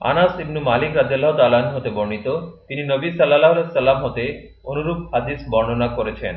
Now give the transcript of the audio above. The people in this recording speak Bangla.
আনাস ইবনু মালিক রাজ্লাহ তালান হতে বর্ণিত, তিনি নবী সাল্লাহ সাল্লাম হতে অনুরূপ হাদিস বর্ণনা করেছেন।